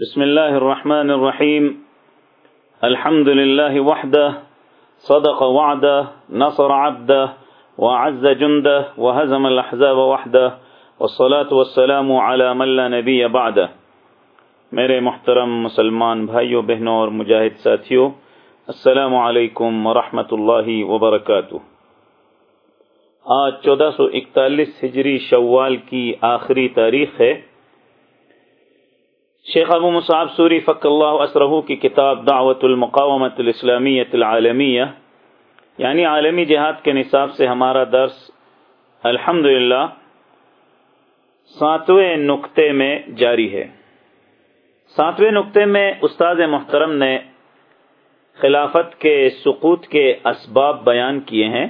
بسم الله الرحمن الرحيم الحمد لله وحده صدق وعده نصر عبده وعز جنده وهزم الأحزاب وحده والصلاة والسلام على من لا نبي بعده میرے محترم مسلمان بھائیوں بہنوں اور مجاہد ساتھیوں السلام علیکم ورحمۃ اللہ وبرکاتہ۔ آج چودہ سو اکتالیس ہجری شوال کی آخری تاریخ ہے۔ شیخ ابو مصعب سوری فق اللہ اسرہ کی کتاب دعوت المقامت الاسلامیت العالمیہ یعنی عالمی جہاد کے نصاب سے ہمارا درس الحمد ساتویں نقطے میں جاری ہے۔ ساتویں نقطے میں استاد محترم نے خلافت کے سقوط کے اسباب بیان کیے ہیں۔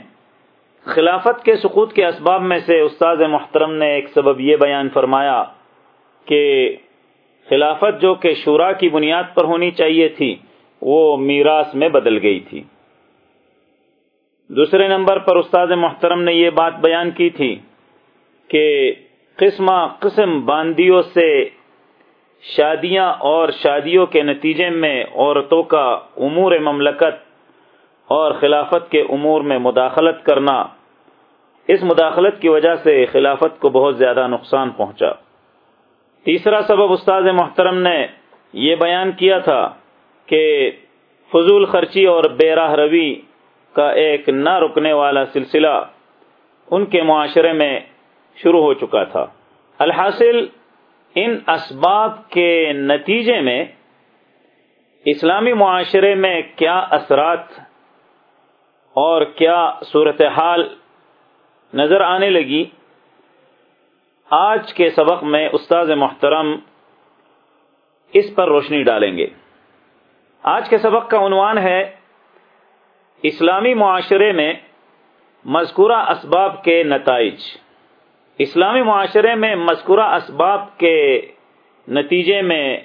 خلافت کے سقوط کے اسباب میں سے استاد محترم نے ایک سبب یہ بیان فرمایا کہ خلافت جو کہ شورا کی بنیاد پر ہونی چاہیے تھی، وہ میراث میں بدل گئی تھی۔ دوسرے نمبر پر استاد محترم نے یہ بات بیان کی تھی کہ قسم قسم باندیوں سے شادیاں اور شادیوں کے نتیجے میں عورتوں کا امور مملکت اور خلافت کے امور میں مداخلت کرنا، اس مداخلت کی وجہ سے خلافت کو بہت زیادہ نقصان پہنچا۔ تیسرا سبب استاد محترم نے یہ بیان کیا تھا کہ فضول خرچی اور بے راہ روی کا ایک نہ رکنے والا سلسلہ ان کے معاشرے میں شروع ہو چکا تھا۔ الحاصل ان اسباب کے نتیجے میں اسلامی معاشرے میں کیا اثرات اور کیا صورتحال نظر آنے لگی۔ آج کے سبق میں استاذ محترم اس پر روشنی ڈالیں گے۔ آج کے سبق کا عنوان ہے، اسلامی معاشرے میں مذکورہ اسباب کے نتائج۔ اسلامی معاشرے میں مذکورہ اسباب کے نتیجے میں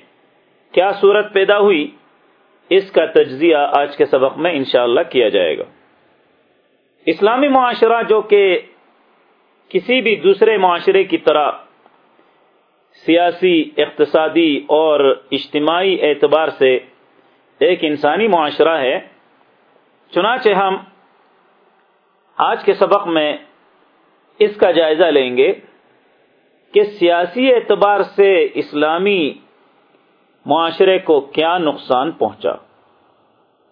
کیا صورت پیدا ہوئی، اس کا تجزیہ آج کے سبق میں انشاءاللہ کیا جائے گا۔ اسلامی معاشرہ جو کہ کسی بھی دوسرے معاشرے کی طرح سیاسی، اقتصادی اور اجتماعی اعتبار سے ایک انسانی معاشرہ ہے، چنانچہ ہم آج کے سبق میں اس کا جائزہ لیں گے کہ سیاسی اعتبار سے اسلامی معاشرے کو کیا نقصان پہنچا۔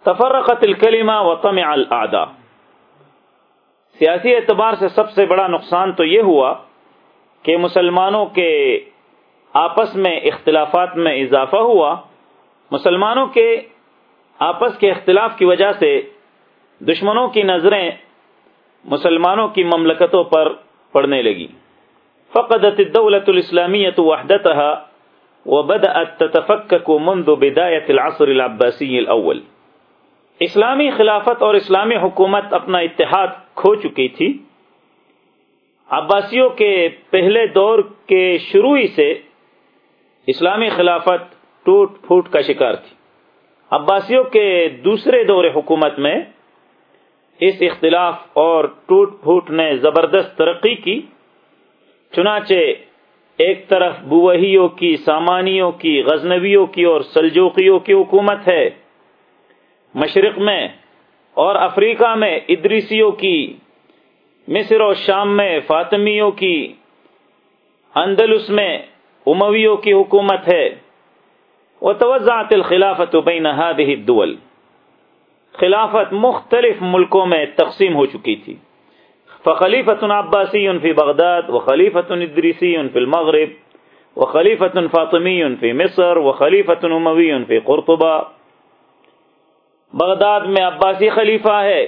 تفرقت الکلمہ وطمع الاعداء سیاسی اعتبار سے سب سے بڑا نقصان تو یہ ہوا کہ مسلمانوں کے آپس میں اختلافات میں اضافہ ہوا۔ مسلمانوں کے آپس کے اختلاف کی وجہ سے دشمنوں کی نظریں مسلمانوں کی مملکتوں پر پڑنے لگی۔ فقدت الدولة الإسلامية وحدتها وبدأت تتفكك منذ بداية العصر العباسي الأول۔ اسلامی خلافت اور اسلامی حکومت اپنا اتحاد کھو چکی تھی۔ عباسیوں کے پہلے دور کے شروع ہی سے اسلامی خلافت ٹوٹ پھوٹ کا شکار تھی۔ عباسیوں کے دوسرے دور حکومت میں اس اختلاف اور ٹوٹ پھوٹ نے زبردست ترقی کی۔ چنانچہ ایک طرف بوہیوں کی، سامانیوں کی، غزنویوں کی اور سلجوقیوں کی حکومت ہے۔ مشرق میں اور افریقہ میں ادریسیوں کی، مصر و شام میں فاطمیوں کی، اندلس میں امویوں کی حکومت ہے۔ وہ توضاعت الخلافت بین هذه الدول۔ خلافت مختلف ملکوں میں تقسیم ہو چکی تھی۔ فخلیفت عباسی فی بغداد و خلیفت ادریسی فی المغرب و خلیفت فاطمی فی مصر و خلیفت اموی فی قرطبہ۔ بغداد میں عباسی خلیفہ ہے،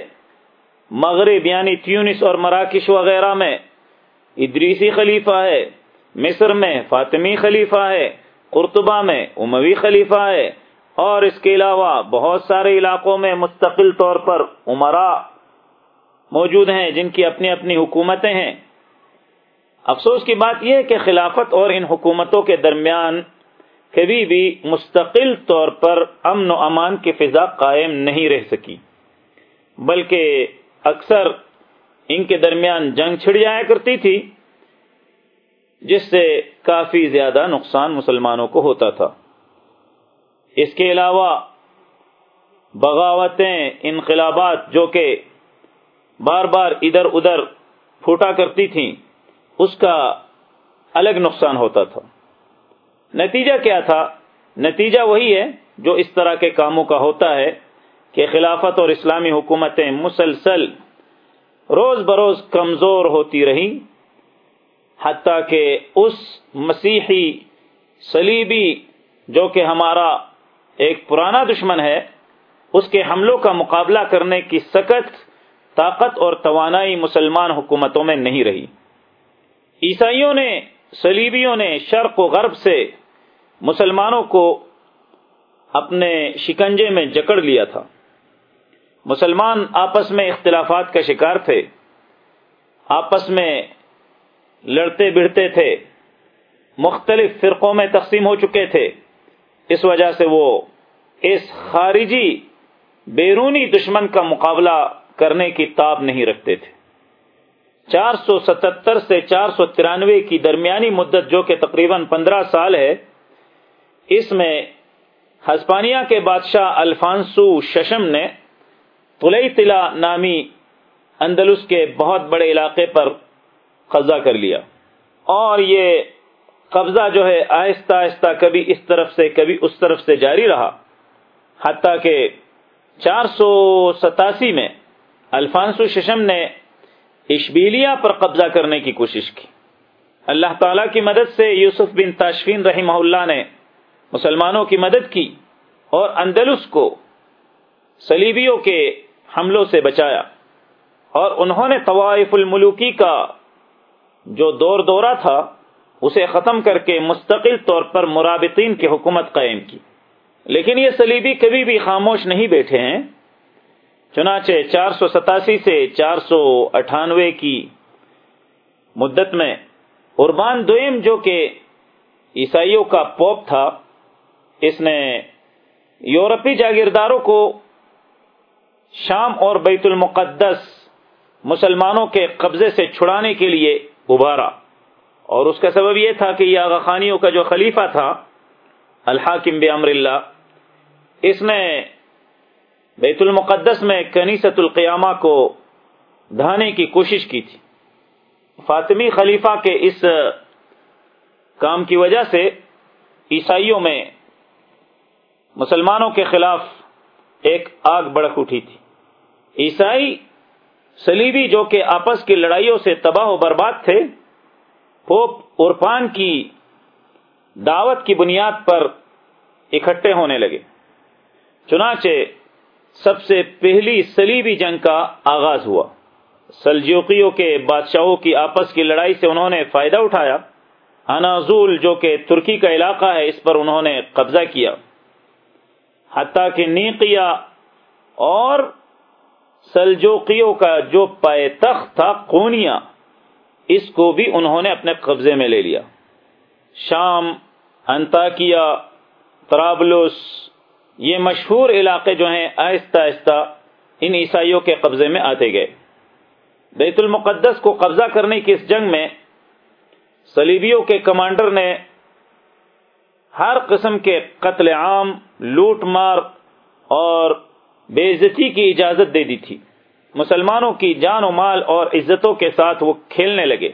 مغرب یعنی تیونس اور مراکش وغیرہ میں ادریسی خلیفہ ہے، مصر میں فاطمی خلیفہ ہے، قرطبہ میں اموی خلیفہ ہے اور اس کے علاوہ بہت سارے علاقوں میں مستقل طور پر عمرا موجود ہیں جن کی اپنی اپنی حکومتیں ہیں۔ افسوس کی بات یہ ہے کہ خلافت اور ان حکومتوں کے درمیان کبھی بھی مستقل طور پر امن و امان کی فضا قائم نہیں رہ سکی، بلکہ اکثر ان کے درمیان جنگ چھڑ جایا کرتی تھی، جس سے کافی زیادہ نقصان مسلمانوں کو ہوتا تھا۔ اس کے علاوہ بغاوتیں، انقلابات جو کہ بار بار ادھر ادھر پھوٹا کرتی تھیں، اس کا الگ نقصان ہوتا تھا۔ نتیجہ کیا تھا؟ نتیجہ وہی ہے جو اس طرح کے کاموں کا ہوتا ہے کہ خلافت اور اسلامی حکومتیں مسلسل روز بروز کمزور ہوتی رہی حتیٰ کہ اس مسیحی صلیبی جو کہ ہمارا ایک پرانا دشمن ہے، اس کے حملوں کا مقابلہ کرنے کی سخت طاقت اور توانائی مسلمان حکومتوں میں نہیں رہی۔ عیسائیوں نے، صلیبیوں نے شرق و غرب سے مسلمانوں کو اپنے شکنجے میں جکڑ لیا تھا۔ مسلمان آپس میں اختلافات کا شکار تھے۔ آپس میں لڑتے بڑھتے تھے۔ مختلف فرقوں میں تقسیم ہو چکے تھے۔ اس وجہ سے وہ اس خارجی بیرونی دشمن کا مقابلہ کرنے کی تاب نہیں رکھتے تھے۔ چار سو ستتر سے چار سو ترانوے کی درمیانی مدت جو کہ تقریباً پندرہ سال ہے اس میں ہسپانیہ کے بادشاہ الفانسو ششم نے طلئی تلا نامی اندلس کے بہت بڑے علاقے پر قبضہ کر لیا۔ اور یہ قبضہ جو ہے آہستہ آہستہ کبھی اس طرف سے، کبھی اس طرف سے جاری رہا۔ حتیٰ کہ چار سو ستاسی میں الفانسو ششم نے اشبیلیا پر قبضہ کرنے کی کوشش کی۔ اللہ تعالی کی مدد سے یوسف بن تاشفین رحمہ اللہ نے مسلمانوں کی مدد کی اور اندلس کو سلیبیوں کے حملوں سے بچایا اور انہوں نے طوائف الملوکی کا جو دور دورہ تھا، اسے ختم کر کے مستقل طور پر مرابطین کی حکومت قائم کی۔ لیکن یہ سلیبی کبھی بھی خاموش نہیں بیٹھے ہیں۔ چنانچہ چار سو ستاسی سے چار سو اٹھانوے کی مدت میں قربان دویم جو کہ عیسائیوں کا پوپ تھا اس نے یورپی جاگیرداروں کو شام اور بیت المقدس مسلمانوں کے قبضے سے چھڑانے کے لیے ابھارا۔ اور اس کا سبب یہ تھا کہ یہ آغا خانیوں کا جو خلیفہ تھا، الحاکم بمر اللہ، اس نے بیت المقدس میں کنیست القیامہ کو دھانے کی کوشش کی تھی۔ فاطمی خلیفہ کے اس کام کی وجہ سے عیسائیوں میں مسلمانوں کے خلاف ایک آگ بڑک اٹھی تھی۔ عیسائی سلیبی جو کہ آپس کی لڑائیوں سے تباہ و برباد تھے، پوپ ارپان کی دعوت کی بنیاد پر اکٹھے ہونے لگے۔ چنانچہ سب سے پہلی سلیبی جنگ کا آغاز ہوا۔ سلجوکیوں کے بادشاہوں کی آپس کی لڑائی سے انہوں نے فائدہ اٹھایا۔ انازول جو کہ ترکی کا علاقہ ہے، اس پر انہوں نے قبضہ کیا۔ حتیٰ کہ نیقیا اور سلجوکیوں کا جو پائے تخت تھا کونیا اس کو بھی انہوں نے اپنے قبضے میں لے لیا۔ شام، انتاکیا ترابلس یہ مشہور علاقے جو ہیں، آہستہ آہستہ ان عیسائیوں کے قبضے میں آتے گئے۔ بیت المقدس کو قبضہ کرنے کی اس جنگ میں سلیبیوں کے کمانڈر نے ہر قسم کے قتل عام لوٹ مار اور بے عزتی کی اجازت دے دی تھی۔ مسلمانوں کی جان و مال اور عزتوں کے ساتھ وہ کھیلنے لگے۔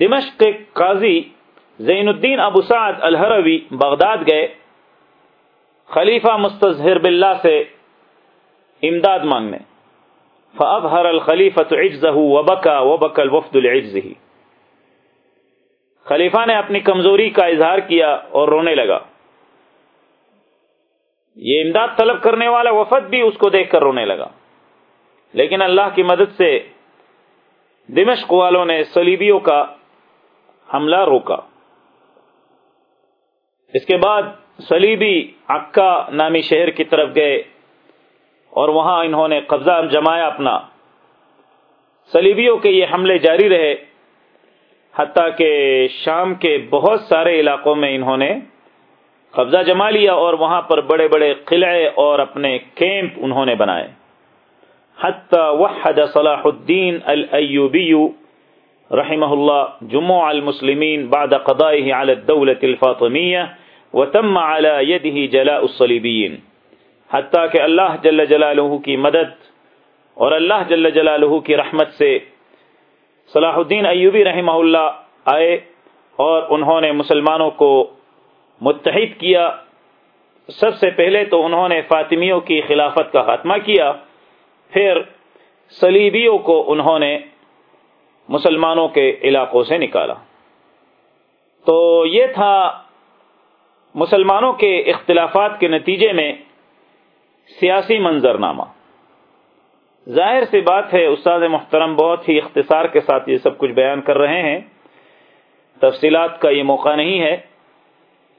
دمشق کے قاضی زین الدین ابو سعد الحروی بغداد گئے۔ خلیفہ مستظہر باللہ سے امداد مانگنے۔ فأظهر الخلیفة عجزه وبکا وبکا الوفد العجزه خلیفہ نے اپنی کمزوری کا اظہار کیا اور رونے لگا۔ یہ امداد طلب کرنے والا وفد بھی اس کو دیکھ کر رونے لگا۔ لیکن اللہ کی مدد سے دمشق والوں نے سلیبیوں کا حملہ روکا۔ اس کے بعد سلیبی عکا نامی شہر کی طرف گئے اور وہاں انہوں نے قبضہ جمایا اپنا۔ سلیبیوں کے یہ حملے جاری رہے، حتیٰ کہ شام کے بہت سارے علاقوں میں انہوں نے قبضہ جما لیا اور وہاں پر بڑے بڑے قلعے اور اپنے کیمپ انہوں نے بنائے۔ حتى وحد صلاح الدين الأيوبي رحمه الله جموع المسلمين بعد قضائه على الدولة الفاطمية وتم على يده جلاء الصليبيين حتیٰ کہ اللہ جل جلالہ کی مدد اور اللہ جل جلالہ کی رحمت سے صلاح الدین ایوبی رحمہ اللہ آئے اور انہوں نے مسلمانوں کو متحد کیا۔ سب سے پہلے تو انہوں نے فاطمیوں کی خلافت کا خاتمہ کیا۔ پھر صلیبیوں کو انہوں نے مسلمانوں کے علاقوں سے نکالا۔ تو یہ تھا مسلمانوں کے اختلافات کے نتیجے میں سیاسی منظرنامہ۔ ظاہر سی بات ہے، استاد محترم بہت ہی اختصار کے ساتھ یہ سب کچھ بیان کر رہے ہیں۔ تفصیلات کا یہ موقع نہیں ہے۔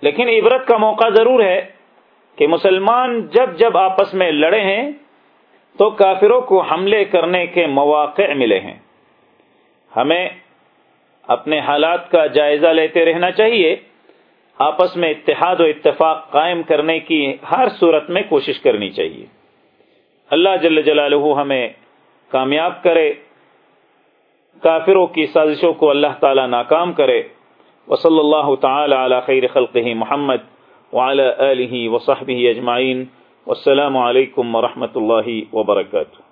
لیکن عبرت کا موقع ضرور ہے کہ مسلمان جب جب آپس میں لڑے ہیں تو کافروں کو حملے کرنے کے مواقع ملے ہیں۔ ہمیں اپنے حالات کا جائزہ لیتے رہنا چاہیے۔ آپس میں اتحاد و اتفاق قائم کرنے کی ہر صورت میں کوشش کرنی چاہیے۔ اللہ جل جلالہ ہمیں کامیاب کرے، کافروں کی سازشوں کو اللہ تعالی ناکام کرے۔ وصلی اللہ تعالی علی خیر خلقہ محمد وعلى آلہ وصحبہ اجمعین والسلام علیکم ورحمۃ اللہ وبرکاتہ